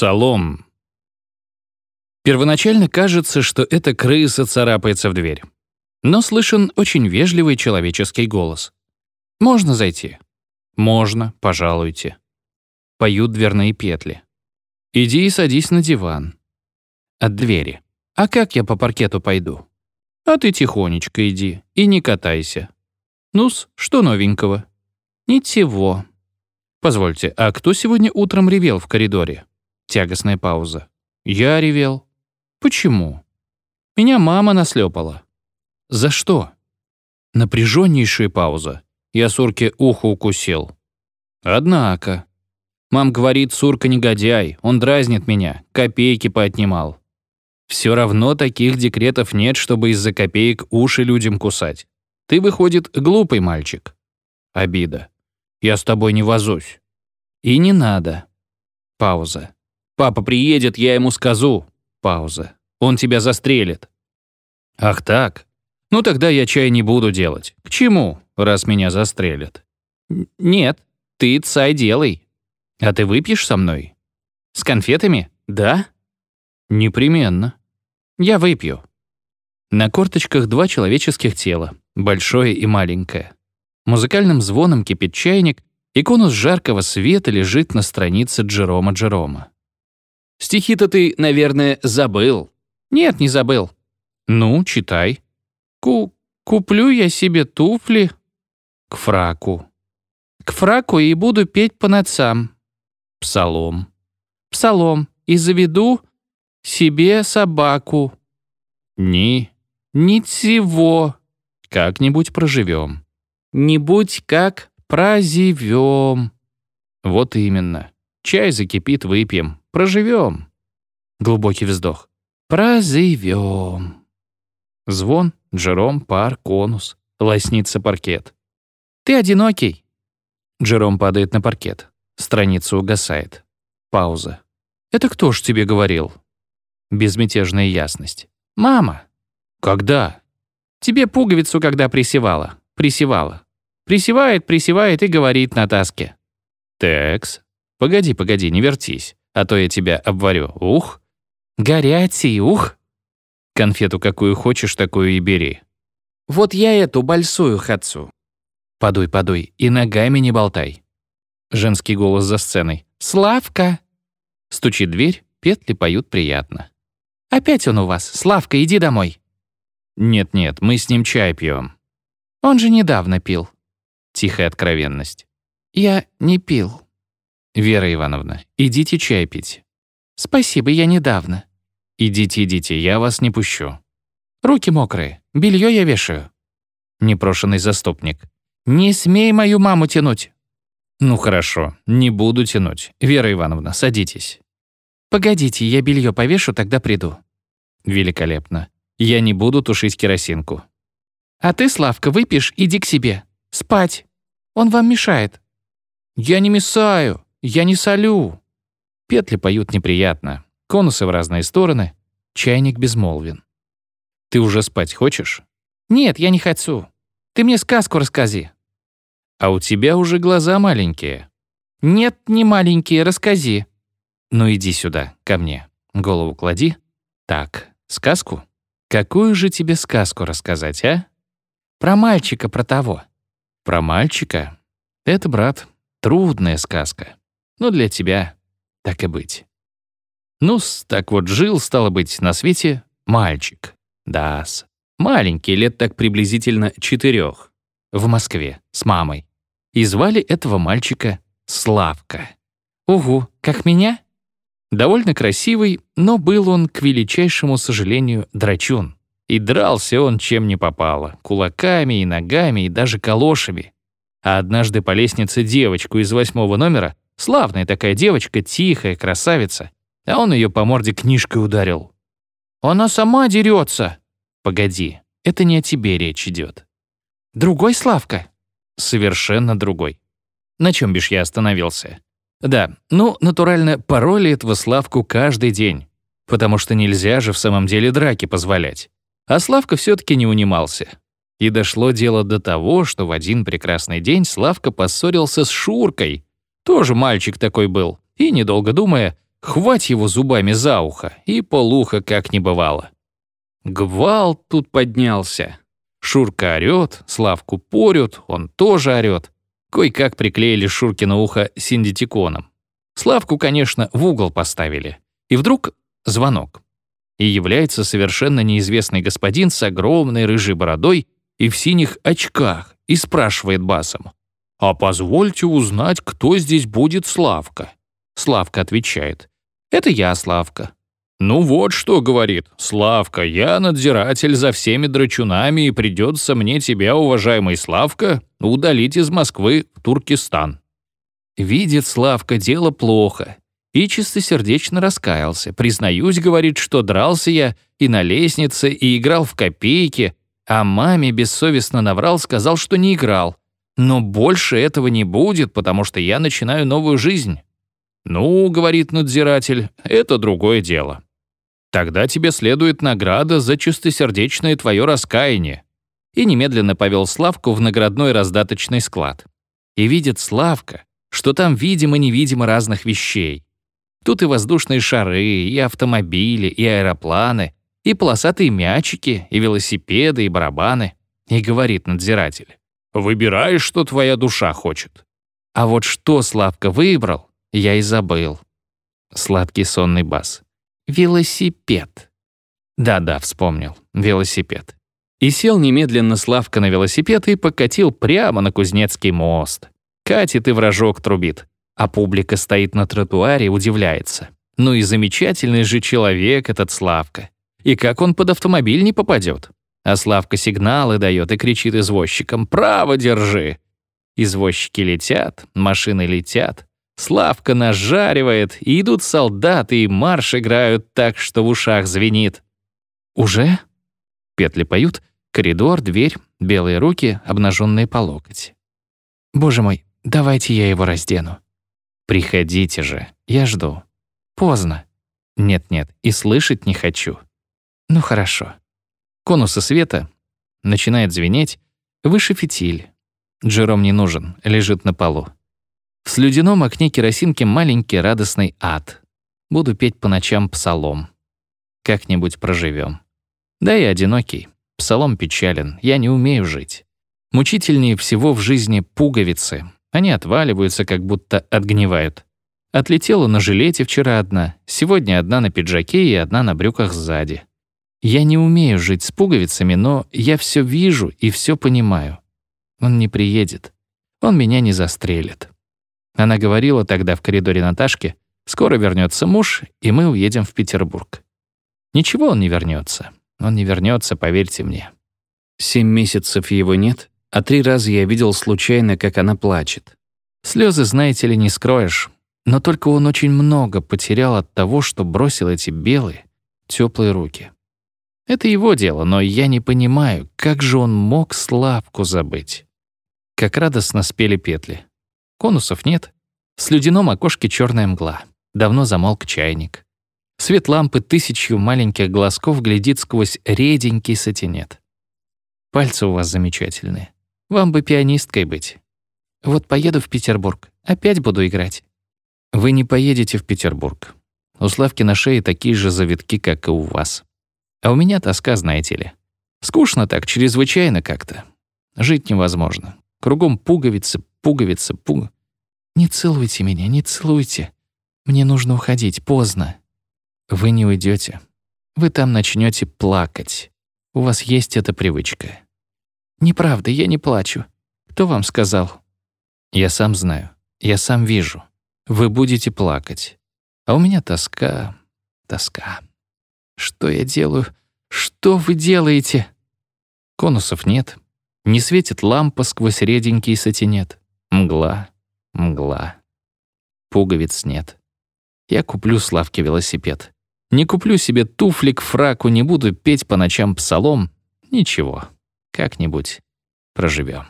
Псалом. Первоначально кажется, что эта крыса царапается в дверь. Но слышен очень вежливый человеческий голос. «Можно зайти?» «Можно, пожалуйте». Поют дверные петли. «Иди и садись на диван». От двери. «А как я по паркету пойду?» «А ты тихонечко иди и не катайся». «Ну-с, что новенького?» «Ничего». «Позвольте, а кто сегодня утром ревел в коридоре?» Тягостная пауза. «Я ревел». «Почему?» «Меня мама наслепала». «За что?» Напряженнейшая пауза. Я Сурке ухо укусил. «Однако». Мам говорит, Сурка негодяй, он дразнит меня, копейки поотнимал. Все равно таких декретов нет, чтобы из-за копеек уши людям кусать. Ты, выходит, глупый мальчик. Обида. Я с тобой не возусь. И не надо. Пауза. Папа приедет, я ему скажу. Пауза. Он тебя застрелит. Ах так? Ну тогда я чай не буду делать. К чему, раз меня застрелят? Нет, ты цай делай. А ты выпьешь со мной? С конфетами? Да? Непременно. Я выпью. На корточках два человеческих тела, большое и маленькое. Музыкальным звоном кипит чайник, и конус жаркого света лежит на странице Джерома Джерома. «Стихи-то ты, наверное, забыл». «Нет, не забыл». «Ну, читай». «Ку... куплю я себе туфли». «К фраку». «К фраку и буду петь по ночам». «Псалом». «Псалом. И заведу себе собаку». «Ни... ничего. Как-нибудь проживем». «Не будь как прозивем». Вот именно. Чай закипит, выпьем. Проживем. Глубокий вздох. Прозивем. Звон, Джером, пар, конус. Лоснится паркет. Ты одинокий. Джером падает на паркет. Страница угасает. Пауза. «Это кто ж тебе говорил?» Безмятежная ясность. «Мама». «Когда?» «Тебе пуговицу, когда присевала присевала. Присевает, присевает и говорит на таске. «Текс, погоди, погоди, не вертись, а то я тебя обварю. Ух! Горячий, ух!» Конфету какую хочешь, такую и бери. «Вот я эту большую хочу». «Подуй, подуй, и ногами не болтай». Женский голос за сценой. «Славка!» Стучит дверь, петли поют приятно. «Опять он у вас. Славка, иди домой». «Нет-нет, мы с ним чай пьем. Он же недавно пил. Тихая откровенность. Я не пил. Вера Ивановна, идите чай пить. Спасибо, я недавно. Идите, идите, я вас не пущу. Руки мокрые, белье я вешаю. Непрошенный заступник. Не смей мою маму тянуть. Ну хорошо, не буду тянуть. Вера Ивановна, садитесь. Погодите, я белье повешу, тогда приду. Великолепно. Я не буду тушить керосинку. А ты, Славка, выпьешь, иди к себе. Спать. Он вам мешает». «Я не мешаю, я не солю». Петли поют неприятно, конусы в разные стороны, чайник безмолвен. «Ты уже спать хочешь?» «Нет, я не хочу. Ты мне сказку расскажи». «А у тебя уже глаза маленькие». «Нет, не маленькие, расскажи». «Ну иди сюда, ко мне. Голову клади. Так, сказку? Какую же тебе сказку рассказать, а?» Про мальчика про того. Про мальчика? Это, брат, трудная сказка. Но для тебя так и быть. ну так вот жил, стало быть, на свете мальчик. Да-с. Маленький, лет так приблизительно четырех. В Москве, с мамой. И звали этого мальчика Славка. Угу, как меня? Довольно красивый, но был он, к величайшему сожалению, драчун. И дрался он чем не попало, кулаками и ногами, и даже калошами. А однажды по лестнице девочку из восьмого номера, славная такая девочка, тихая, красавица, а он ее по морде книжкой ударил. «Она сама дерется!» «Погоди, это не о тебе речь идет. «Другой Славка?» «Совершенно другой». На чем бишь я остановился? Да, ну, натурально, пароли этого Славку каждый день, потому что нельзя же в самом деле драки позволять. А Славка все-таки не унимался. И дошло дело до того, что в один прекрасный день Славка поссорился с Шуркой. Тоже мальчик такой был. И, недолго думая, Хвать его зубами за ухо, и полуха как не бывало. Гвалт тут поднялся. Шурка орёт, Славку порют, он тоже орёт. Кой-как приклеили Шурке на ухо синдитиконом. Славку, конечно, в угол поставили. И вдруг звонок. И является совершенно неизвестный господин с огромной рыжей бородой и в синих очках и спрашивает басом. «А позвольте узнать, кто здесь будет Славка?» Славка отвечает. «Это я, Славка». «Ну вот что, — говорит, — Славка, я надзиратель за всеми драчунами, и придется мне тебя, уважаемый Славка, удалить из Москвы в Туркестан». Видит Славка, дело плохо, и чистосердечно раскаялся. «Признаюсь, — говорит, — что дрался я и на лестнице, и играл в копейки, а маме бессовестно наврал, сказал, что не играл. Но больше этого не будет, потому что я начинаю новую жизнь». «Ну, — говорит надзиратель, — это другое дело». Тогда тебе следует награда за чистосердечное твое раскаяние». И немедленно повел Славку в наградной раздаточный склад. И видит Славка, что там видимо-невидимо разных вещей. Тут и воздушные шары, и автомобили, и аэропланы, и полосатые мячики, и велосипеды, и барабаны. И говорит надзиратель, «Выбирай, что твоя душа хочет». А вот что Славка выбрал, я и забыл. Сладкий сонный бас. Велосипед. Да-да, вспомнил. Велосипед. И сел немедленно Славка на велосипед и покатил прямо на Кузнецкий мост. Катит и вражок трубит. А публика стоит на тротуаре и удивляется. Ну и замечательный же человек этот Славка. И как он под автомобиль не попадет? А Славка сигналы дает и кричит извозчикам «Право держи!». Извозчики летят, машины летят, Славка нажаривает, и идут солдаты, и марш играют так, что в ушах звенит. «Уже?» Петли поют, коридор, дверь, белые руки, обнаженные по локоть. «Боже мой, давайте я его раздену». «Приходите же, я жду». «Поздно». «Нет-нет, и слышать не хочу». «Ну хорошо». Конусы света начинает звенеть, выше фитиль. Джером не нужен, лежит на полу. В слюдяном окне керосинки маленький радостный ад. Буду петь по ночам псалом. Как-нибудь проживем. Да и одинокий. Псалом печален, я не умею жить. Мучительнее всего в жизни пуговицы. Они отваливаются, как будто отгнивают. Отлетела на жилете вчера одна, сегодня одна на пиджаке и одна на брюках сзади. Я не умею жить с пуговицами, но я все вижу и все понимаю. Он не приедет. Он меня не застрелит. Она говорила тогда в коридоре Наташке, «Скоро вернется муж, и мы уедем в Петербург». Ничего он не вернется. Он не вернется, поверьте мне. Семь месяцев его нет, а три раза я видел случайно, как она плачет. Слезы, знаете ли, не скроешь. Но только он очень много потерял от того, что бросил эти белые, теплые руки. Это его дело, но я не понимаю, как же он мог Славку забыть. Как радостно спели петли. Конусов нет. В слюдяном окошке черная мгла. Давно замолк чайник. Свет лампы тысячью маленьких глазков глядит сквозь реденький сатинет. Пальцы у вас замечательные. Вам бы пианисткой быть. Вот поеду в Петербург. Опять буду играть. Вы не поедете в Петербург. У Славки на шее такие же завитки, как и у вас. А у меня тоска, знаете ли. Скучно так, чрезвычайно как-то. Жить невозможно. Кругом пуговицы, пуговицы, пуг... «Не целуйте меня, не целуйте. Мне нужно уходить, поздно». Вы не уйдете. Вы там начнете плакать. У вас есть эта привычка. Неправда, я не плачу. Кто вам сказал? Я сам знаю. Я сам вижу. Вы будете плакать. А у меня тоска, тоска. Что я делаю? Что вы делаете? Конусов нет. Не светит лампа сквозь реденький сатинет. Мгла, мгла. Пуговиц нет. Я куплю Славке велосипед. Не куплю себе туфли к фраку, не буду петь по ночам псалом. Ничего, как-нибудь проживем.